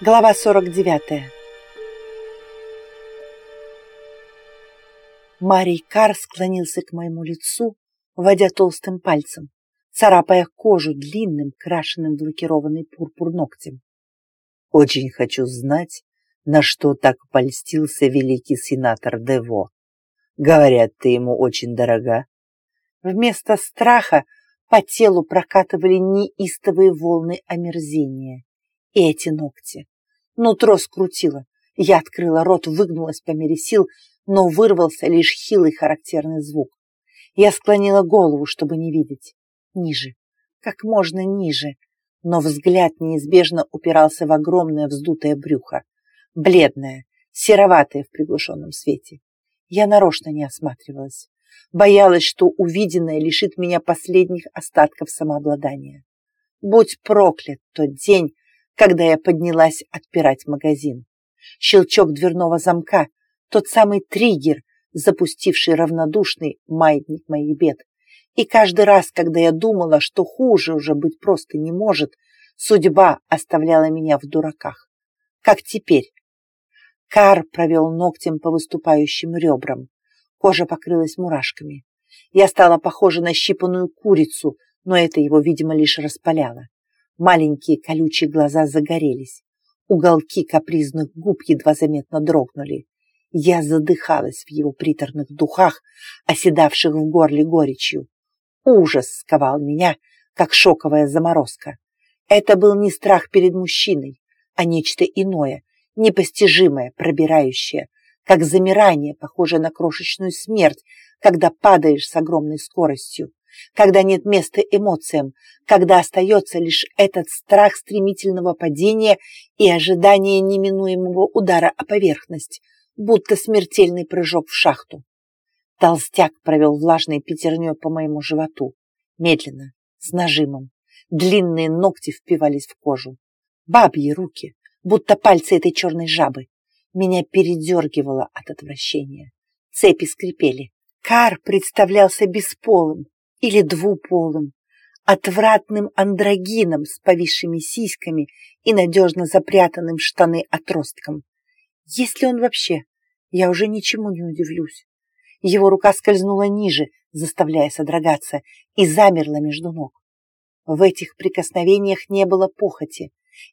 Глава 49. Марий Кар склонился к моему лицу, водя толстым пальцем, царапая кожу длинным, крашенным в лакированный пурпур ногтем. «Очень хочу знать, на что так польстился великий сенатор Дево. Говорят, ты ему очень дорога». Вместо страха по телу прокатывали неистовые волны омерзения и эти ногти. Нутро скрутило. Я открыла рот, выгнулась по мере сил, но вырвался лишь хилый характерный звук. Я склонила голову, чтобы не видеть. Ниже, как можно ниже, но взгляд неизбежно упирался в огромное вздутое брюхо, бледное, сероватое в приглушенном свете. Я нарочно не осматривалась. Боялась, что увиденное лишит меня последних остатков самообладания. Будь проклят тот день, когда я поднялась отпирать магазин. Щелчок дверного замка, тот самый триггер, запустивший равнодушный маятник моих бед. И каждый раз, когда я думала, что хуже уже быть просто не может, судьба оставляла меня в дураках. Как теперь. Кар провел ногтем по выступающим ребрам. Кожа покрылась мурашками. Я стала похожа на щипанную курицу, но это его, видимо, лишь распаляло. Маленькие колючие глаза загорелись. Уголки капризных губ едва заметно дрогнули. Я задыхалась в его приторных духах, оседавших в горле горечью. Ужас сковал меня, как шоковая заморозка. Это был не страх перед мужчиной, а нечто иное, непостижимое, пробирающее, как замирание, похожее на крошечную смерть, когда падаешь с огромной скоростью когда нет места эмоциям, когда остается лишь этот страх стремительного падения и ожидание неминуемого удара о поверхность, будто смертельный прыжок в шахту. Толстяк провел влажной пятерней по моему животу, медленно, с нажимом. Длинные ногти впивались в кожу. Бабьи руки, будто пальцы этой черной жабы. Меня передергивало от отвращения. Цепи скрипели. Кар представлялся бесполым, или двуполым, отвратным андрогином с повисшими сиськами и надежно запрятанным штаны отростком. Если он вообще, я уже ничему не удивлюсь. Его рука скользнула ниже, заставляя содрогаться, и замерла между ног. В этих прикосновениях не было похоти,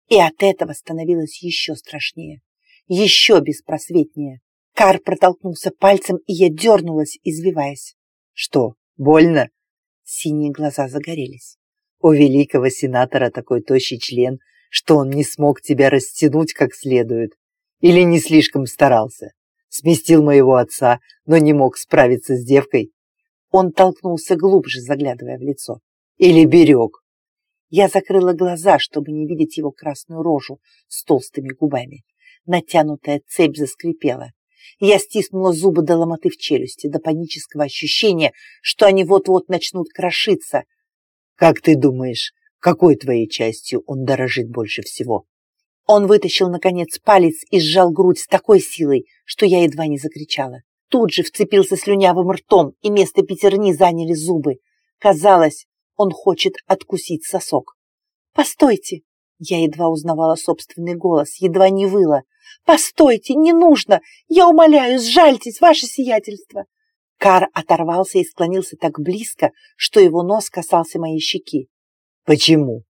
и от этого становилось еще страшнее, еще беспросветнее. Кар протолкнулся пальцем, и я дернулась, извиваясь. «Что, больно?» Синие глаза загорелись. У великого сенатора такой тощий член, что он не смог тебя растянуть как следует. Или не слишком старался. Сместил моего отца, но не мог справиться с девкой. Он толкнулся глубже, заглядывая в лицо. Или берег. Я закрыла глаза, чтобы не видеть его красную рожу с толстыми губами. Натянутая цепь заскрипела. Я стиснула зубы до ломоты в челюсти, до панического ощущения, что они вот-вот начнут крошиться. «Как ты думаешь, какой твоей частью он дорожит больше всего?» Он вытащил, наконец, палец и сжал грудь с такой силой, что я едва не закричала. Тут же вцепился слюнявым ртом, и место пятерни заняли зубы. Казалось, он хочет откусить сосок. «Постойте!» Я едва узнавала собственный голос, едва не выла. «Постойте, не нужно! Я умоляю, сжальтесь, ваше сиятельство!» Кар оторвался и склонился так близко, что его нос касался моей щеки. «Почему?»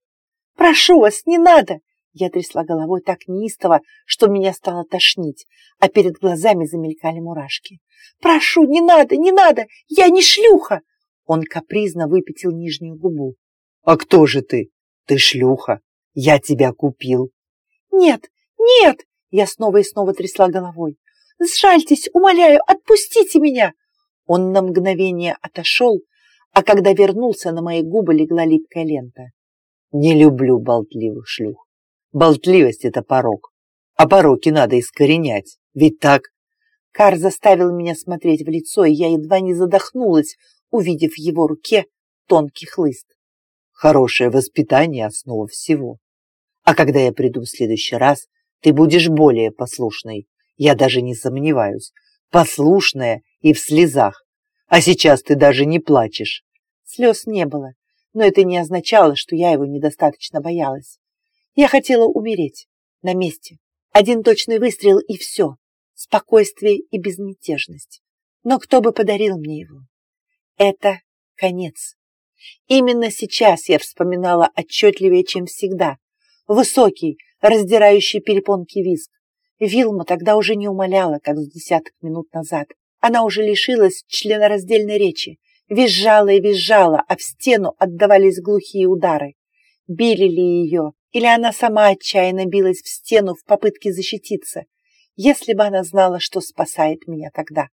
«Прошу вас, не надо!» Я трясла головой так неистово, что меня стало тошнить, а перед глазами замелькали мурашки. «Прошу, не надо, не надо! Я не шлюха!» Он капризно выпятил нижнюю губу. «А кто же ты? Ты шлюха! Я тебя купил!» «Нет, нет!» Я снова и снова трясла головой. «Сжальтесь, умоляю, отпустите меня!» Он на мгновение отошел, а когда вернулся, на мои губы легла липкая лента. «Не люблю болтливых шлюх. Болтливость — это порог. А пороки надо искоренять, ведь так?» Кар заставил меня смотреть в лицо, и я едва не задохнулась, увидев в его руке тонкий хлыст. «Хорошее воспитание — основа всего. А когда я приду в следующий раз, ты будешь более послушной. Я даже не сомневаюсь. Послушная и в слезах. А сейчас ты даже не плачешь. Слез не было, но это не означало, что я его недостаточно боялась. Я хотела умереть, на месте. Один точный выстрел и все. Спокойствие и безмятежность. Но кто бы подарил мне его? Это конец. Именно сейчас я вспоминала отчетливее, чем всегда. Высокий, раздирающий перепонки визг. Вилма тогда уже не умоляла, как с десяток минут назад. Она уже лишилась членораздельной речи. Визжала и визжала, а в стену отдавались глухие удары. Били ли ее, или она сама отчаянно билась в стену в попытке защититься, если бы она знала, что спасает меня тогда.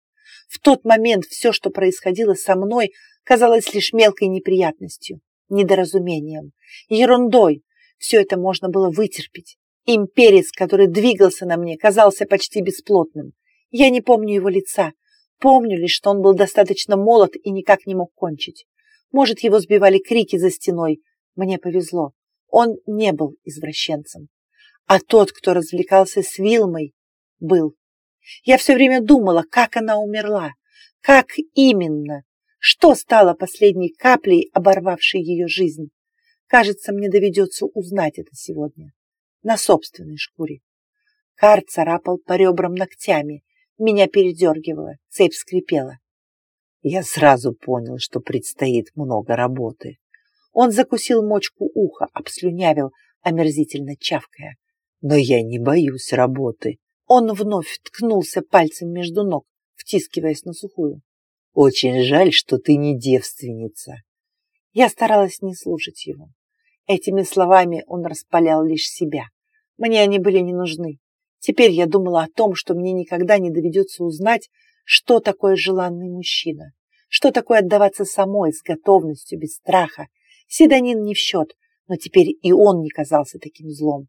В тот момент все, что происходило со мной, казалось лишь мелкой неприятностью, недоразумением, ерундой. Все это можно было вытерпеть. Имперец, который двигался на мне, казался почти бесплотным. Я не помню его лица. Помню лишь, что он был достаточно молод и никак не мог кончить. Может, его сбивали крики за стеной. Мне повезло. Он не был извращенцем. А тот, кто развлекался с Вилмой, был. Я все время думала, как она умерла. Как именно? Что стало последней каплей, оборвавшей ее жизнь? Кажется, мне доведется узнать это сегодня. На собственной шкуре. Кар царапал по ребрам ногтями. Меня передергивало, цепь скрипела. Я сразу понял, что предстоит много работы. Он закусил мочку уха, обслюнявил, омерзительно чавкая. Но я не боюсь работы. Он вновь ткнулся пальцем между ног, втискиваясь на сухую. Очень жаль, что ты не девственница. Я старалась не слушать его. Этими словами он распалял лишь себя. Мне они были не нужны. Теперь я думала о том, что мне никогда не доведется узнать, что такое желанный мужчина, что такое отдаваться самой с готовностью, без страха. Седанин не в счет, но теперь и он не казался таким злом.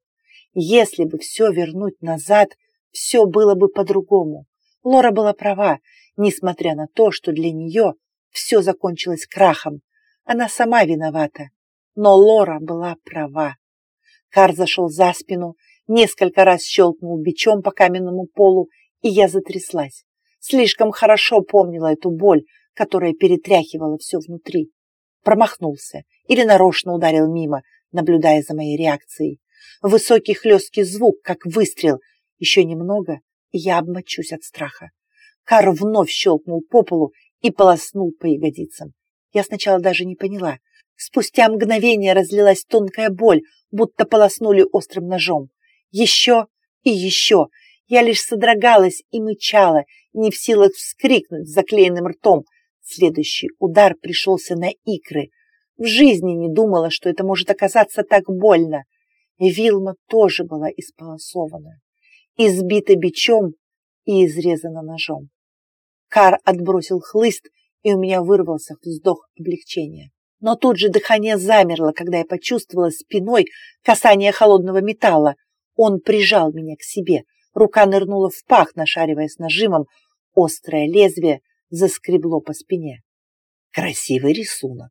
Если бы все вернуть назад, все было бы по-другому. Лора была права, несмотря на то, что для нее все закончилось крахом. Она сама виновата. Но Лора была права. Кар зашел за спину, несколько раз щелкнул бичом по каменному полу, и я затряслась. Слишком хорошо помнила эту боль, которая перетряхивала все внутри. Промахнулся или нарочно ударил мимо, наблюдая за моей реакцией. Высокий хлесткий звук, как выстрел. Еще немного, и я обмочусь от страха. Кар вновь щелкнул по полу и полоснул по ягодицам. Я сначала даже не поняла. Спустя мгновение разлилась тонкая боль, будто полоснули острым ножом. Еще и еще. Я лишь содрогалась и мычала, не в силах вскрикнуть заклеенным ртом. Следующий удар пришелся на икры. В жизни не думала, что это может оказаться так больно. Вилма тоже была исполосована, избита бичом и изрезана ножом. Кар отбросил хлыст, и у меня вырвался вздох облегчения. Но тут же дыхание замерло, когда я почувствовала спиной касание холодного металла. Он прижал меня к себе. Рука нырнула в пах, нашаривая с нажимом. Острое лезвие заскребло по спине. Красивый рисунок.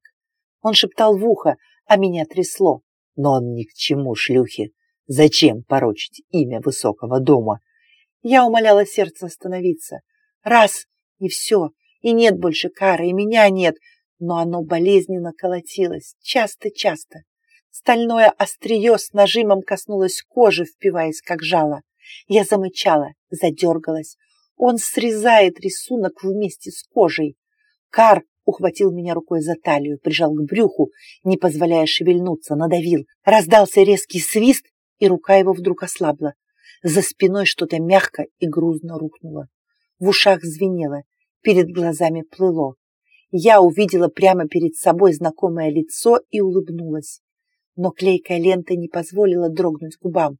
Он шептал в ухо, а меня трясло. Но он ни к чему, шлюхи. Зачем порочить имя высокого дома? Я умоляла сердце остановиться. Раз и все, и нет больше кары, и меня нет, но оно болезненно колотилось, часто-часто. Стальное острие с нажимом коснулось кожи, впиваясь как жало. Я замычала, задергалась. Он срезает рисунок вместе с кожей. Кар ухватил меня рукой за талию, прижал к брюху, не позволяя шевельнуться, надавил. Раздался резкий свист, и рука его вдруг ослабла. За спиной что-то мягко и грузно рухнуло. В ушах звенело, перед глазами плыло. Я увидела прямо перед собой знакомое лицо и улыбнулась. Но клейкая лента не позволила дрогнуть губам.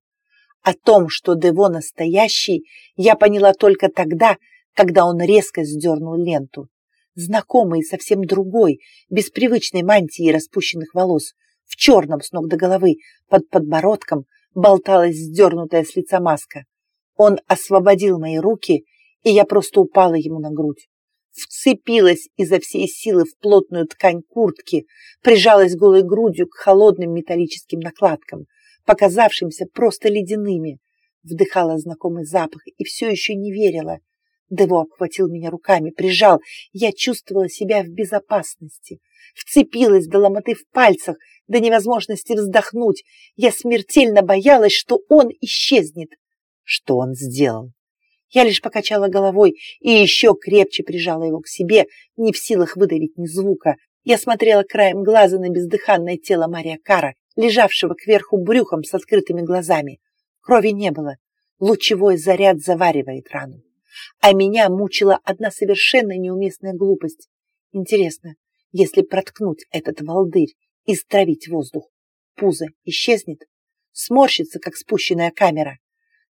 О том, что Дево настоящий, я поняла только тогда, когда он резко сдернул ленту. Знакомый, совсем другой, без привычной мантии распущенных волос, в черном с ног до головы, под подбородком, болталась сдернутая с лица маска. Он освободил мои руки и я просто упала ему на грудь. Вцепилась изо всей силы в плотную ткань куртки, прижалась голой грудью к холодным металлическим накладкам, показавшимся просто ледяными. Вдыхала знакомый запах и все еще не верила. Дево обхватил меня руками, прижал. Я чувствовала себя в безопасности. Вцепилась до ломоты в пальцах, до невозможности вздохнуть. Я смертельно боялась, что он исчезнет. Что он сделал? Я лишь покачала головой и еще крепче прижала его к себе, не в силах выдавить ни звука. Я смотрела краем глаза на бездыханное тело Мария Кара, лежавшего кверху брюхом с открытыми глазами. Крови не было. Лучевой заряд заваривает рану. А меня мучила одна совершенно неуместная глупость. Интересно, если проткнуть этот волдырь и стравить воздух, пузо исчезнет? Сморщится, как спущенная камера.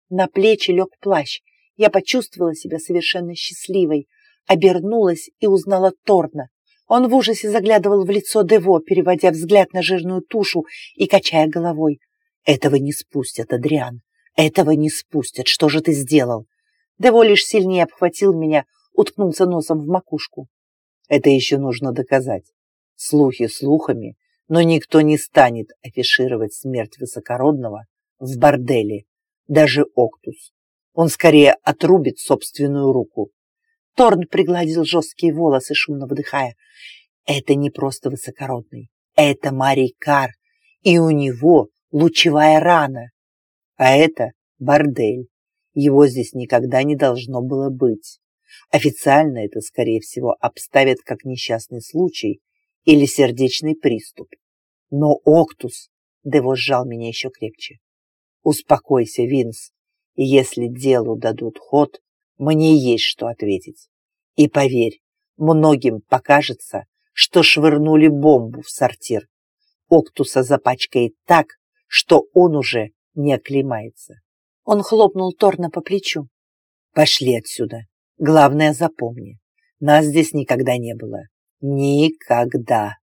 На плечи лег плащ. Я почувствовала себя совершенно счастливой, обернулась и узнала Торна. Он в ужасе заглядывал в лицо Дево, переводя взгляд на жирную тушу и качая головой. «Этого не спустят, Адриан. Этого не спустят. Что же ты сделал?» Дево лишь сильнее обхватил меня, уткнулся носом в макушку. «Это еще нужно доказать. Слухи слухами, но никто не станет афишировать смерть высокородного в борделе, даже Октус. Он скорее отрубит собственную руку, Торн пригладил жесткие волосы, шумно вдыхая. Это не просто высокородный, это Марий Кар, и у него лучевая рана. А это бордель. Его здесь никогда не должно было быть. Официально это, скорее всего, обставят как несчастный случай или сердечный приступ. Но Октус, Дево сжал меня еще крепче. Успокойся, Винс, и если делу дадут ход, мне есть что ответить. И поверь, многим покажется, что швырнули бомбу в сортир. Октуса запачкает так, что он уже не оклемается. Он хлопнул Торна по плечу. Пошли отсюда. Главное запомни, нас здесь никогда не было. Никогда.